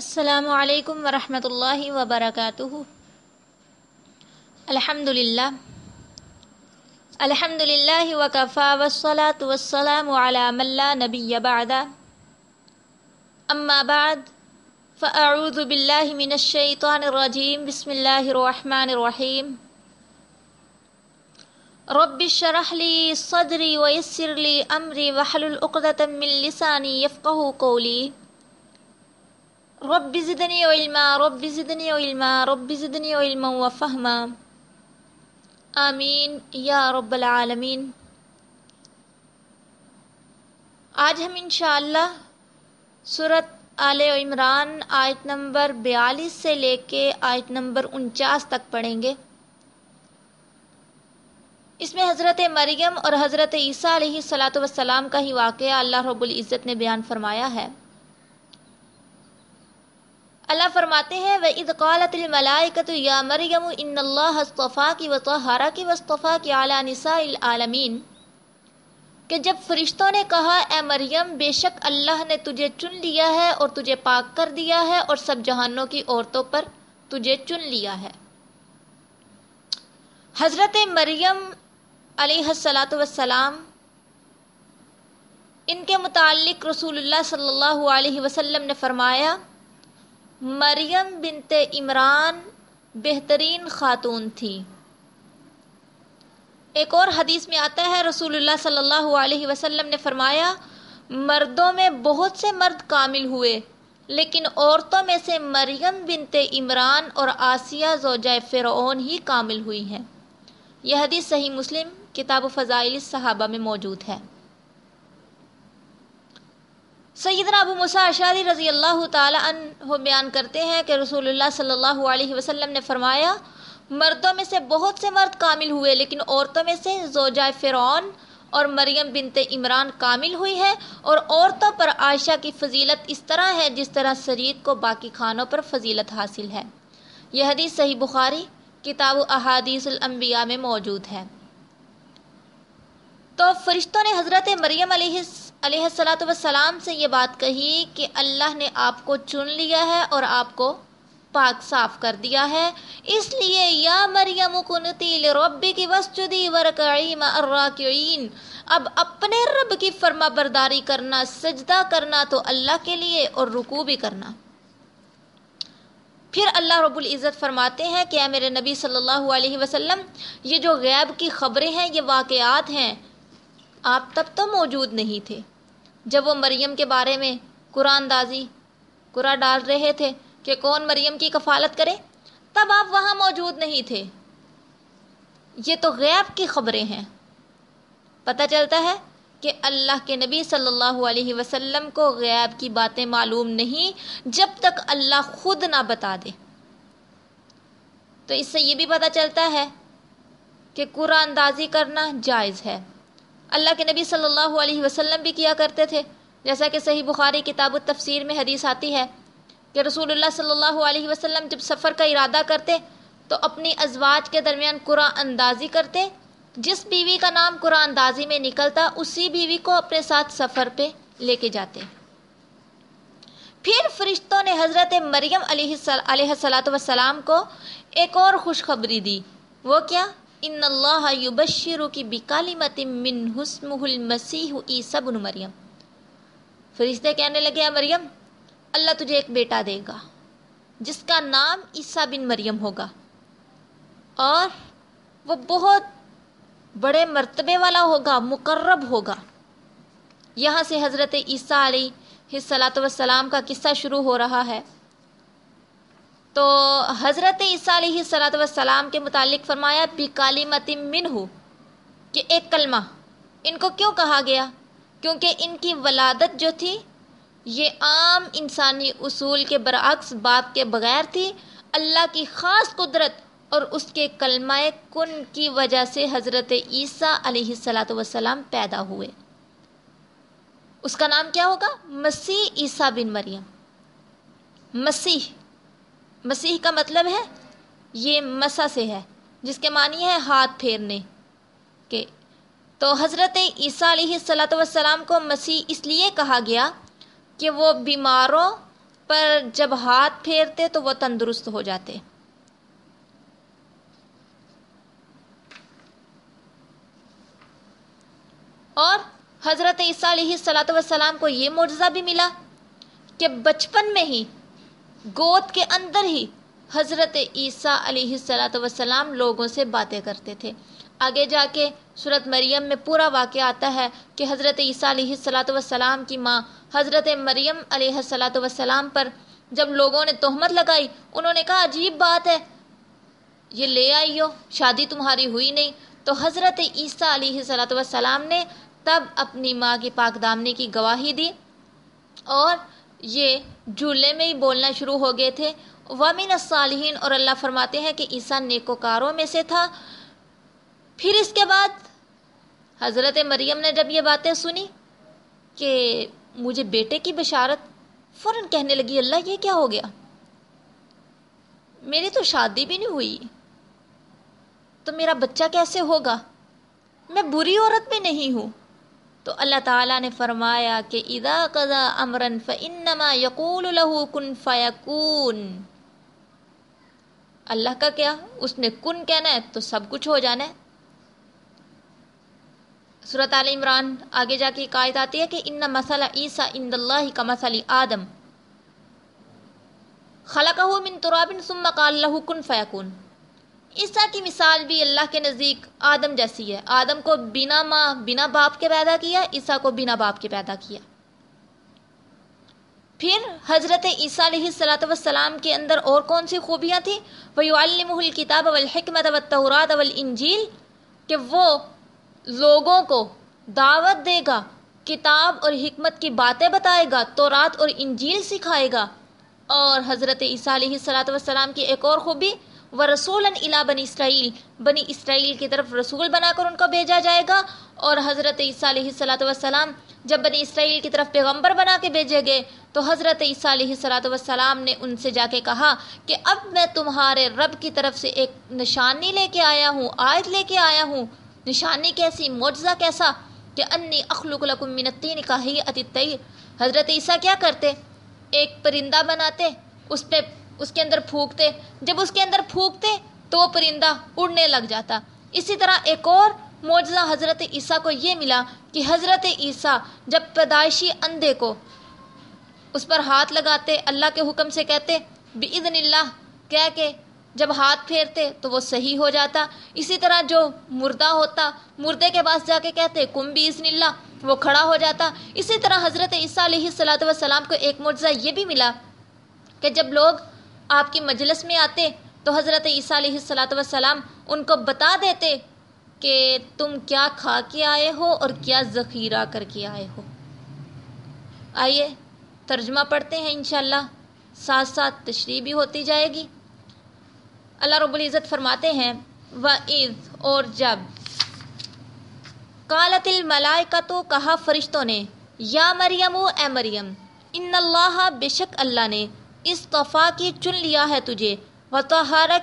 السلام عليكم ورحمة الله وبركاته. الحمد لله الحمد لله وكفى والصلاة والسلام على من لا نبي بعد. أما بعد فأعوذ بالله من الشيطان الرجيم. بسم الله الرحمن الرحيم. رب اشرح لي صدري ويسر لي أمري واحلل عقدة من لساني يفقه قولي. رب زدنی علما، رب زدنی علما، رب زدنی علما و فہما آمین. یا رب العالمین. آج ہم انشاءاللہ صورت آل عمران آیت نمبر بیالیس سے لے کے آیت نمبر انچاس تک پڑھیں گے۔ اس میں حضرت مریم اور حضرت عیسیٰ علیہ صلاۃ وسلام کا ہی واقعہ اللہ رب العزت نے بیان فرمایا ہے۔ اللہ فرماتے ہیں وہ ادقالت الملائکت یا مریم ان اللہ اصطفیٰ کی وطہارہ کی وصطفیٰ کی اعلیٰ نساء العالمین کہ جب فرشتوں نے کہا، اے مریم، بے شک اللہ نے تجھے چن لیا ہے اور تجھے پاک کر دیا ہے اور سب جہانوں کی عورتوں پر تجھے چن لیا ہے۔ حضرت مریم علیہ السلاۃ وسلام ان کے متعلق رسول اللہ صلی اللہ علیہ وسلم نے فرمایا مریم بنت عمران بہترین خاتون تھی۔ ایک اور حدیث میں آتا ہے، رسول اللہ صلی اللہ علیہ وسلم نے فرمایا، مردوں میں بہت سے مرد کامل ہوئے، لیکن عورتوں میں سے مریم بنت عمران اور آسیہ زوجہ فرعون ہی کامل ہوئی ہیں۔ یہ حدیث صحیح مسلم، کتاب و فضائل صحابہ میں موجود ہے۔ سیدنا ابو مسا اشاری رضی اللہ تعالیٰ عنہ بیان کرتے ہیں کہ رسول اللہ صلی اللہ علیہ وسلم نے فرمایا، مردوں میں سے بہت سے مرد کامل ہوئے، لیکن عورتوں میں سے زوجہ فرعون اور مریم بنت عمران کامل ہوئی ہے اور عورتوں پر عائشہ کی فضیلت اس طرح ہے، جس طرح سرید کو باقی کھانوں پر فضیلت حاصل ہے۔ یہ حدیث صحیح بخاری، کتاب و احادیث الانبیاء میں موجود ہے۔ تو فرشتوں نے حضرت مریم علیہ علیہ السلاۃ وسلام سے یہ بات کہی کہ اللہ نے آپ کو چن لیا ہے اور آپ کو پاک صاف کر دیا ہے۔ اس لیے یا مریم کنتی لربی کی وسجدی ورکعی مع الراکعین۔ اب اپنے رب کی فرما برداری کرنا، سجدہ کرنا تو اللہ کے لیے اور رکوع بھی کرنا۔ پھر اللہ رب العزت فرماتے ہیں کہ اے میرے نبی صلی اللہ علیہ وسلم، یہ جو غیب کی خبریں ہیں، یہ واقعات ہیں۔ آپ تب تو موجود نہیں تھے۔ جب وہ مریم کے بارے میں قرآن دازی، قرآن ڈال رہے تھے کہ کون مریم کی کفالت کرے، تب آپ وہاں موجود نہیں تھے۔ یہ تو غیب کی خبریں ہیں۔ پتہ چلتا ہے کہ اللہ کے نبی صلی اللہ علیہ وسلم کو غیب کی باتیں معلوم نہیں جب تک اللہ خود نہ بتا دے۔ تو اس سے یہ بھی پتہ چلتا ہے کہ قرآن دازی کرنا جائز ہے۔ اللہ کے نبی صلی اللہ علیہ وسلم بھی کیا کرتے تھے۔ جیسا کہ صحیح بخاری کتاب التفسیر میں حدیث آتی ہے کہ رسول اللہ صلی اللہ علیہ وسلم جب سفر کا ارادہ کرتے تو اپنی ازواج کے درمیان قرآن اندازی کرتے۔ جس بیوی کا نام قرآن اندازی میں نکلتا، اسی بیوی کو اپنے ساتھ سفر پہ لے کے جاتے۔ پھر فرشتوں نے حضرت مریم علیہ علیہ السلاۃ وسلام کو ایک اور خوشخبری دی۔ وہ کیا؟ ان اللہ یبشر کی بکالمت من حسم المسیح عیسی بن مریم فرشتے کہنے لگے مریم، اللہ تجھے ایک بیٹا دے گا، جس کا نام عیسیٰ بن مریم ہوگا۔ اور وہ بہت بڑے مرتبے والا ہوگا، مقرب ہوگا۔ یہاں سے حضرت عیسیٰ علیہ السلاۃ وسلام کا قصہ شروع ہو رہا ہے۔ تو حضرت عیسیٰ علیہ صلاۃ وسلام کے متعلق فرمایا بھی کالی متم من ہو کہ ایک کلمہ۔ ان کو کیوں کہا گیا؟ کیونکہ ان کی ولادت جو تھی، یہ عام انسانی اصول کے برعکس باپ کے بغیر تھی۔ اللہ کی خاص قدرت اور اس کے کلمہ کن کی وجہ سے حضرت عیسیٰ علیہ السلاۃ وسلام پیدا ہوئے۔ اس کا نام کیا ہوگا؟ مسیح عیسیٰ بن مریم۔ مسیح۔ مسیح کا مطلب ہے، یہ مسا سے ہے، جس کے معنی ہے ہاتھ پھیرنے کے۔ تو حضرت عیسیٰ علیہ السلاۃ والسلام کو مسیح اس لیے کہا گیا کہ وہ بیماروں پر جب ہاتھ پھیرتے تو وہ تندرست ہو جاتے۔ اور حضرت عیسیٰ علیہ السلاۃ وسلام کو یہ معجزہ بھی ملا کہ بچپن میں ہی گود کے اندر ہی حضرت عیسیٰ علیہ السلاۃ وسلام لوگوں سے باتیں کرتے تھے۔ آگے جا کے صورت مریم میں پورا واقعہ آتا ہے کہ حضرت عیسیٰ علیہ السلاۃ وسلام کی ماں حضرت مریم علیہ السلاۃ وسلام پر جب لوگوں نے تہمت لگائی، انہوں نے کہا، عجیب بات ہے، یہ لے آئی ہو، شادی تمہاری ہوئی نہیں۔ تو حضرت عیسیٰ علیہ صلاۃ وسلام نے تب اپنی ماں کی پاک دامنی کی گواہی دی اور یہ جھولے میں ہی بولنا شروع ہو گئے تھے۔ وامن الصالحین اور اللہ فرماتے ہیں کہ عیسیٰ نیکوکاروں میں سے تھا۔ پھر اس کے بعد حضرت مریم نے جب یہ باتیں سنی کہ مجھے بیٹے کی بشارت فوراً کہنے لگی، اللہ یہ کیا ہو گیا؟ میری تو شادی بھی نہیں ہوئی، تو میرا بچہ کیسے ہوگا؟ میں بری عورت میں نہیں ہوں۔ تو اللہ تعالیٰ نے فرمایا کہ ادا قضا امرن فنما یقول الہ کن فیقون اللہ کا کیا؟ اس نے کن کہنا ہے تو سب کچھ ہو جانا ہے۔ صورت عال عمران آگے جا کے قائد آتی ہے کہ ان مسئلہ عیسیٰ ان اللہ کا مسئلہ آدم۔ خلقہ من ترابن ثم قال له کن فیکون۔ عیسیٰ کی مثال بھی اللہ کے نزدیک آدم جیسی ہے۔ آدم کو بنا ماں، بنا باپ کے پیدا کیا، عیسیٰ کو بنا باپ کے پیدا کیا۔ پھر حضرت عیسیٰ علیہ السلاۃ والسلام کے اندر اور کون سی خوبیاں تھیں؟ وہ علم الکتاب والحکمت والتورات والانجیل کہ وہ لوگوں کو دعوت دے گا، کتاب اور حکمت کی باتیں بتائے گا، تورات اور انجیل سکھائے گا۔ اور حضرت عیسیٰ علیہ السلاۃ والسلام کی ایک اور خوبی وہ رسول الا بنی اسرائیل۔ بنی اسرائیل کی طرف رسول بنا کر ان کو بھیجا جائے گا اور حضرت عیسیٰ علیہ السلاۃ والسلام جب بنی اسرائیل کی طرف پیغمبر بنا کے بھیجے گئے تو حضرت عیسیٰ علیہ السلاۃ والسلام نے ان سے جا کے کہا کہ اب میں تمہارے رب کی طرف سے ایک نشانی لے کے آیا ہوں، آیت لے کے آیا ہوں۔ نشانی کیسی، معجزہ کیسا؟ کہ انی اخلق لکم من الطین کا ہی حضرت عیسیٰ کیا کرتے؟ ایک پرندہ بناتے، اس پہ اس کے اندر پھونکتے۔ جب اس کے اندر پھونکتے تو وہ پرندہ اڑنے لگ جاتا۔ اسی طرح ایک اور معجزہ حضرت عیسیٰ کو یہ ملا کہ حضرت عیسیٰ جب پیدائشی اندھے کو اس پر ہاتھ لگاتے، اللہ کے حکم سے کہتے، بِإِذْنِ اللہ، کہہ کے جب ہاتھ پھیرتے تو وہ صحیح ہو جاتا۔ اسی طرح جو مردہ ہوتا، مردے کے پاس جا کے کہتے، کم بھی اسن اللہ، وہ کھڑا ہو جاتا۔ اسی طرح حضرت عیسیٰ علیہ السلاۃ والسلام کو ایک معجزہ یہ بھی ملا کہ جب لوگ آپ کی مجلس میں آتے تو حضرت عیسیٰ علیہ السلاۃ والسلام ان کو بتا دیتے کہ تم کیا کھا کے آئے ہو اور کیا ذخیرہ کر کے آئے ہو۔ آئیے ترجمہ پڑھتے ہیں، انشاءاللہ ساتھ ساتھ تشریح بھی ہوتی جائے گی۔ اللہ رب العزت فرماتے ہیں، و عز اور جب۔ کالت الملائے کا تو کہا فرشتوں نے، یا مریم و اے مریم، ان اللہ بے شک اللہ نے استفا کی چن لیا ہے تجھے و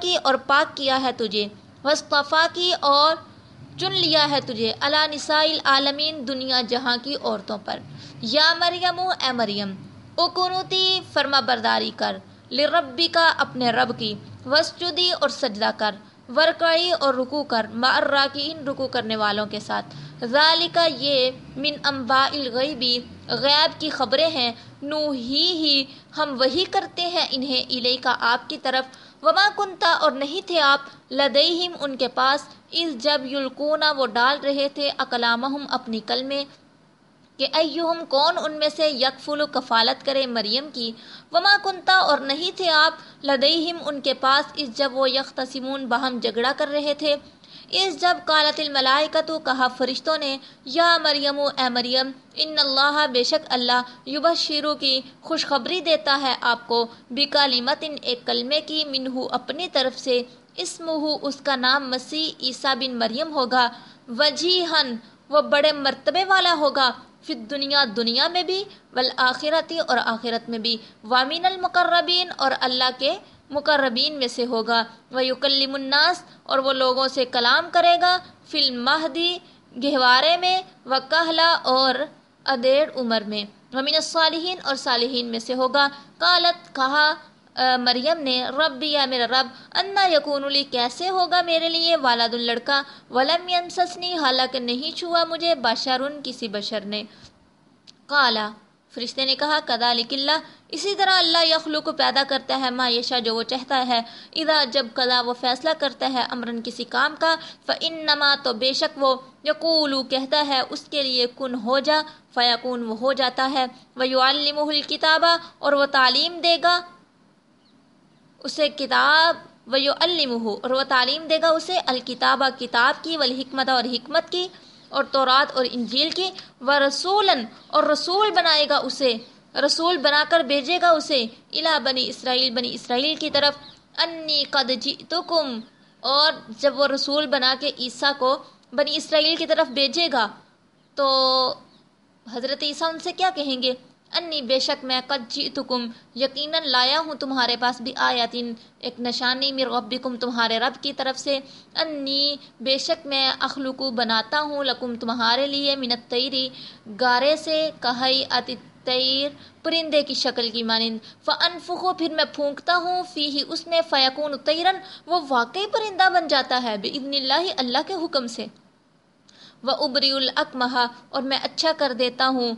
کی اور پاک کیا ہے تجھے وصطفیٰ کی اور چن لیا ہے تجھے اللہ نسائل عالمین دنیا جہاں کی عورتوں پر۔ یا مریم، اے مریم اکنوتی فرما برداری کر لربی کا اپنے رب کی وسجدی اور سجدہ کر، ورکعی اور رکو کر راکین رکو کرنے والوں کے ساتھ۔ ذالکہ یہ من انباء الغیبی، غیب کی خبریں ہیں، نو ہی ہی ہم وہی کرتے ہیں، انہیں علیہ کا آپ کی طرف۔ وما کنتا اور نہیں تھے آپ، لدیہم ان کے پاس۔ اس جب یلکونا وہ ڈال رہے تھے اکلامہم اپنی کلمے کہ ایہم کون ان میں سے یکفل و کفالت کرے مریم کی۔ وما کنتا اور نہیں تھے آپ، لدیہم ان کے پاس۔ اس جب وہ یکتسمون باہم جھگڑا کر رہے تھے اس جب قالت الملائکتو کہا فرشتوں نے، یا مریم، اے مریم، ان اللہ بے شک اللہ یبشرو کی خوشخبری دیتا ہے آپ کو بکالمت ایک کلمے کی منہو اپنی طرف سے اسمہو اس کا نام مسیح عیسیٰ بن مریم ہوگا، وجیہن، وہ بڑے مرتبے والا ہوگا پھر دنیا دنیا میں بھی، والآخرتی اور آخرت میں بھی وامین المقربین اور اللہ کے مقربین میں سے ہوگا۔ وہ یکلم الناس، اور وہ لوگوں سے کلام کرے گا۔ فی المہدی گہوارے میں۔ و کہلا اور ادیڑ عمر میں۔ ومن الصالحین، اور صالحین میں سے ہوگا۔ قالت، کہا مریم نے، رب، یا میرا رب، انا یقون علی کیسے ہوگا میرے لیے؟ والد الڑکا ولم یمسسنی، حالانکہ نہیں چھوا مجھے بشرن کسی بشر نے۔ کالا فرشتے نے کہا کدا اللہ، اسی طرح اللہ یخلو کو پیدا کرتا ہے، ما یشا جو وہ چاہتا ہے۔ اذا جب کدا وہ فیصلہ کرتا ہے امرن کسی کام کا، فانما تو بے شک وہ یقولو، کہتا ہے، اس کے لیے کن ہو جا، فیکون وہ ہو جاتا ہے۔ ویعلمہ الکتابہ اور وہ تعلیم دے گا، اسے کتاب ویو المح اور وہ تعلیم دے گا اسے الکتابہ کتاب کی، والحکمت اور حکمت کی۔ اور تورات اور انجیل کی، و رسولن اور رسول بنائے گا اسے۔ رسول بنا کر بھیجے گا اسے۔ الا بنی اسرائیل بنی اسرائیل کی طرف۔ انی قد جئتکم۔ اور جب وہ رسول بنا کے عیسیٰ کو بنی اسرائیل کی طرف بھیجے گا، تو حضرت عیسیٰ ان سے کیا کہیں گے؟ انی بے شک میں قد جئتکم، یقیناً لایا ہوں تمہارے پاس بھی آیاتین ایک نشانی میر ربکم تمہارے رب کی طرف سے۔ انی بے شک میں اخلقو بناتا ہوں لکم تمہارے لیے منت تیری گارے سے کہئی تیر پرندے کی شکل کی مانند۔ فانفخو پھر میں پھونکتا ہوں فی ہی اس میں فیکون تیرن وہ واقعی پرندہ بن جاتا ہے بإذن اللہ اللہ کے حکم سے۔ وہ ابری الاکمہ اور میں اچھا کر دیتا ہوں۔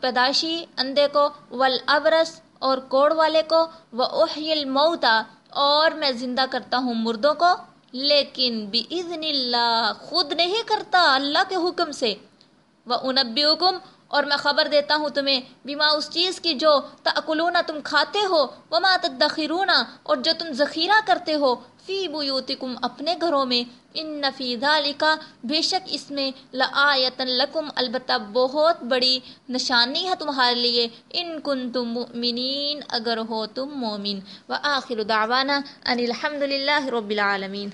پیدائشی اندھے کو ولابرس اور کوڑ والے کو وہ اوہی الموتا اور میں زندہ کرتا ہوں مردوں کو، لیکن بِإِذْنِ اللہ خود نہیں کرتا اللہ کے حکم سے۔ وہ انبی اور میں خبر دیتا ہوں تمہیں بیما اس چیز کی جو تأکلون تم کھاتے ہو، وما تدخرون، اور جو تم ذخیرہ کرتے ہو۔ فی بیوتکم اپنے گھروں میں، ان فی ذالکا، بے شک اس میں لآیتن لکم، البتہ بہت بڑی نشانی ہے تمہارے لیے، ان کنتم مؤمنین، اگر ہو تم مومن۔ و آخر دعوانا ان الحمدللہ رب العالمین۔